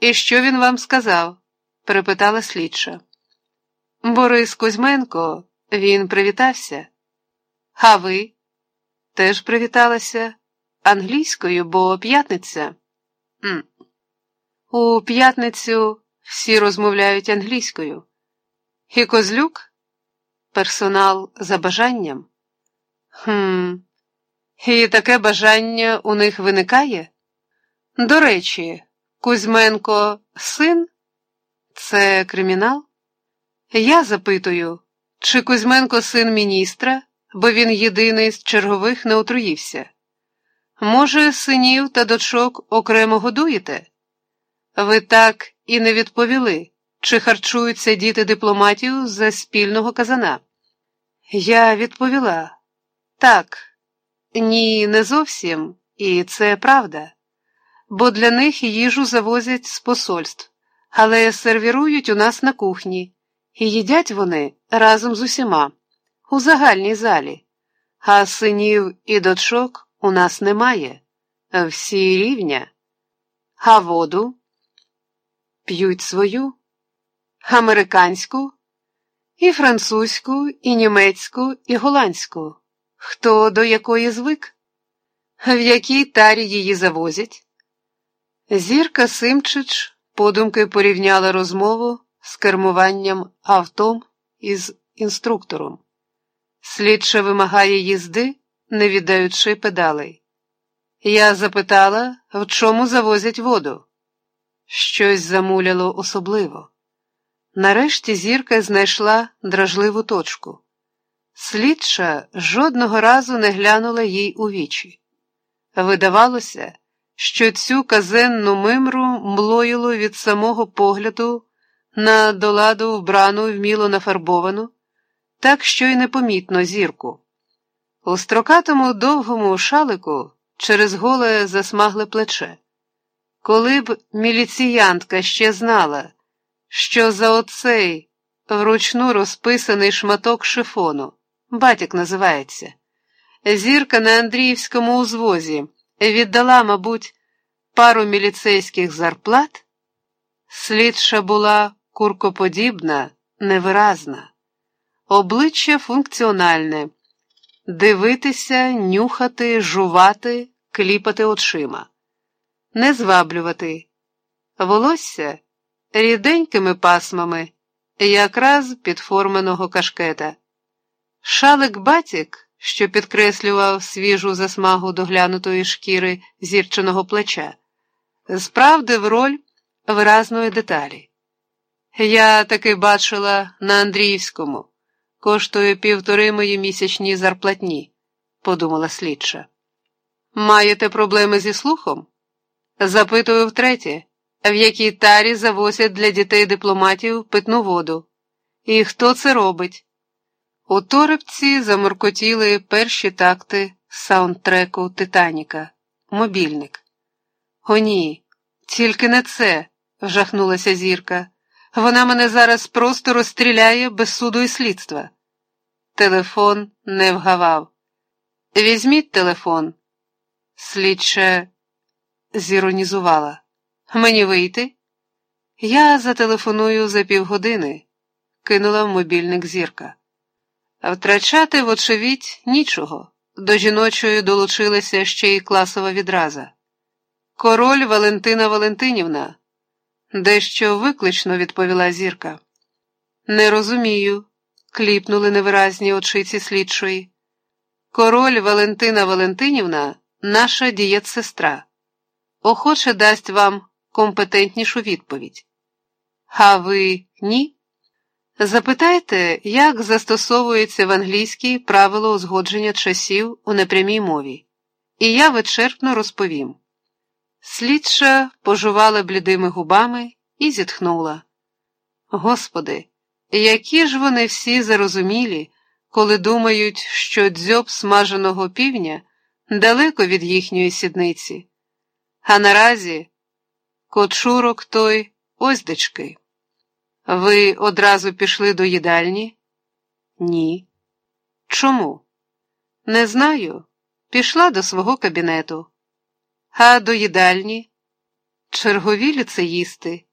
І що він вам сказав? перепитала слідча. Борис Кузьменко, він привітався. А ви? Теж привіталася англійською, бо п'ятниця. М. У п'ятницю всі розмовляють англійською. І козлюк? Персонал за бажанням? Хм. І таке бажання у них виникає? До речі, Кузьменко син? Це кримінал? Я запитую, чи Кузьменко син міністра, бо він єдиний з чергових не отруївся? Може, синів та дочок окремо годуєте? Ви так і не відповіли, чи харчуються діти дипломатів за спільного казана? Я відповіла так, ні, не зовсім, і це правда, бо для них їжу завозять з посольств, але сервірують у нас на кухні, і їдять вони разом з усіма, у загальній залі, а синів і дочок у нас немає, всі рівня, а воду п'ють свою, американську, і французьку, і німецьку, і голландську. Хто до якої звик? В якій тарі її завозять? Зірка Симчич подумки порівняла розмову з кермуванням автом із інструктором. Слідча вимагає їзди, не віддаючи педалей. Я запитала, в чому завозять воду. Щось замуляло особливо. Нарешті зірка знайшла дражливу точку. Слідча жодного разу не глянула їй у вічі. Видавалося, що цю казенну мимру млоїло від самого погляду на доладу вбрану вміло нафарбовану, так що й непомітно зірку. У строкатому довгому шалику через голе засмагле плече. Коли б міліціянтка ще знала, що за оцей вручну розписаний шматок шифону, батік називається, зірка на Андріївському узвозі віддала, мабуть, пару міліцейських зарплат, слідша була куркоподібна, невиразна, обличчя функціональне, дивитися, нюхати, жувати, кліпати очима, не зваблювати, волосся ріденькими пасмами, якраз під форменого кашкета. Шалик батік, що підкреслював свіжу засмагу доглянутої шкіри зірченого плеча, справдив роль виразної деталі. Я таки бачила на Андріївському, коштує півтори мої місячні зарплатні, подумала слідча. Маєте проблеми зі слухом? Запитую втретє в якій тарі завозять для дітей дипломатів питну воду. І хто це робить? У Торебці заморкотіли перші такти саундтреку Титаніка, мобільник. О, ні, тільки не це, вжахнулася зірка. Вона мене зараз просто розстріляє без суду і слідства. Телефон не вгавав. Візьміть телефон. Слідче зіронізувала. Мені вийти? Я зателефоную за півгодини, кинула в мобільник зірка. Втрачати, вочевидь, нічого. До жіночої долучилася ще й класова відраза. Король Валентина Валентинівна, дещо виклично відповіла зірка. Не розумію, кліпнули невиразні очиці слідчої. Король Валентина Валентинівна, наша дієтсестра. Охоче дасть вам компетентнішу відповідь. А ви ні? Запитайте, як застосовується в англійській правило узгодження часів у непрямій мові, і я вичерпно розповім. Слідша пожувала блідими губами і зітхнула. Господи, які ж вони всі зарозумілі, коли думають, що дзьоб смаженого півня далеко від їхньої сідниці, а наразі Кочурок той ось дечки. Ви одразу пішли до їдальні? Ні. Чому? Не знаю. Пішла до свого кабінету. А до їдальні? Чергові ліцеїсти,